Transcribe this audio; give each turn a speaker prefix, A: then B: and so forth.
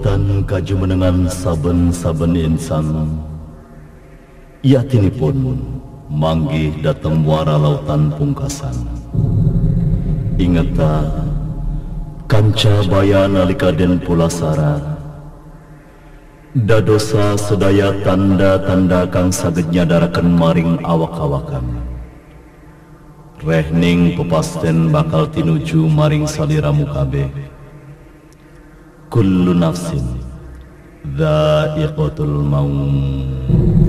A: lautan kaju menengan saben-saben insan. Yatinipun manggih datang muara lautan pungkasan. Ingeta kanca baya nalika den pulasara. Dadosa sedaya tanda-tanda kang saged nyadaraken maring awak-awakan. Rehning pepasten bakal tinuju maring saliramu kabeh كل نفس ذائقة الموت.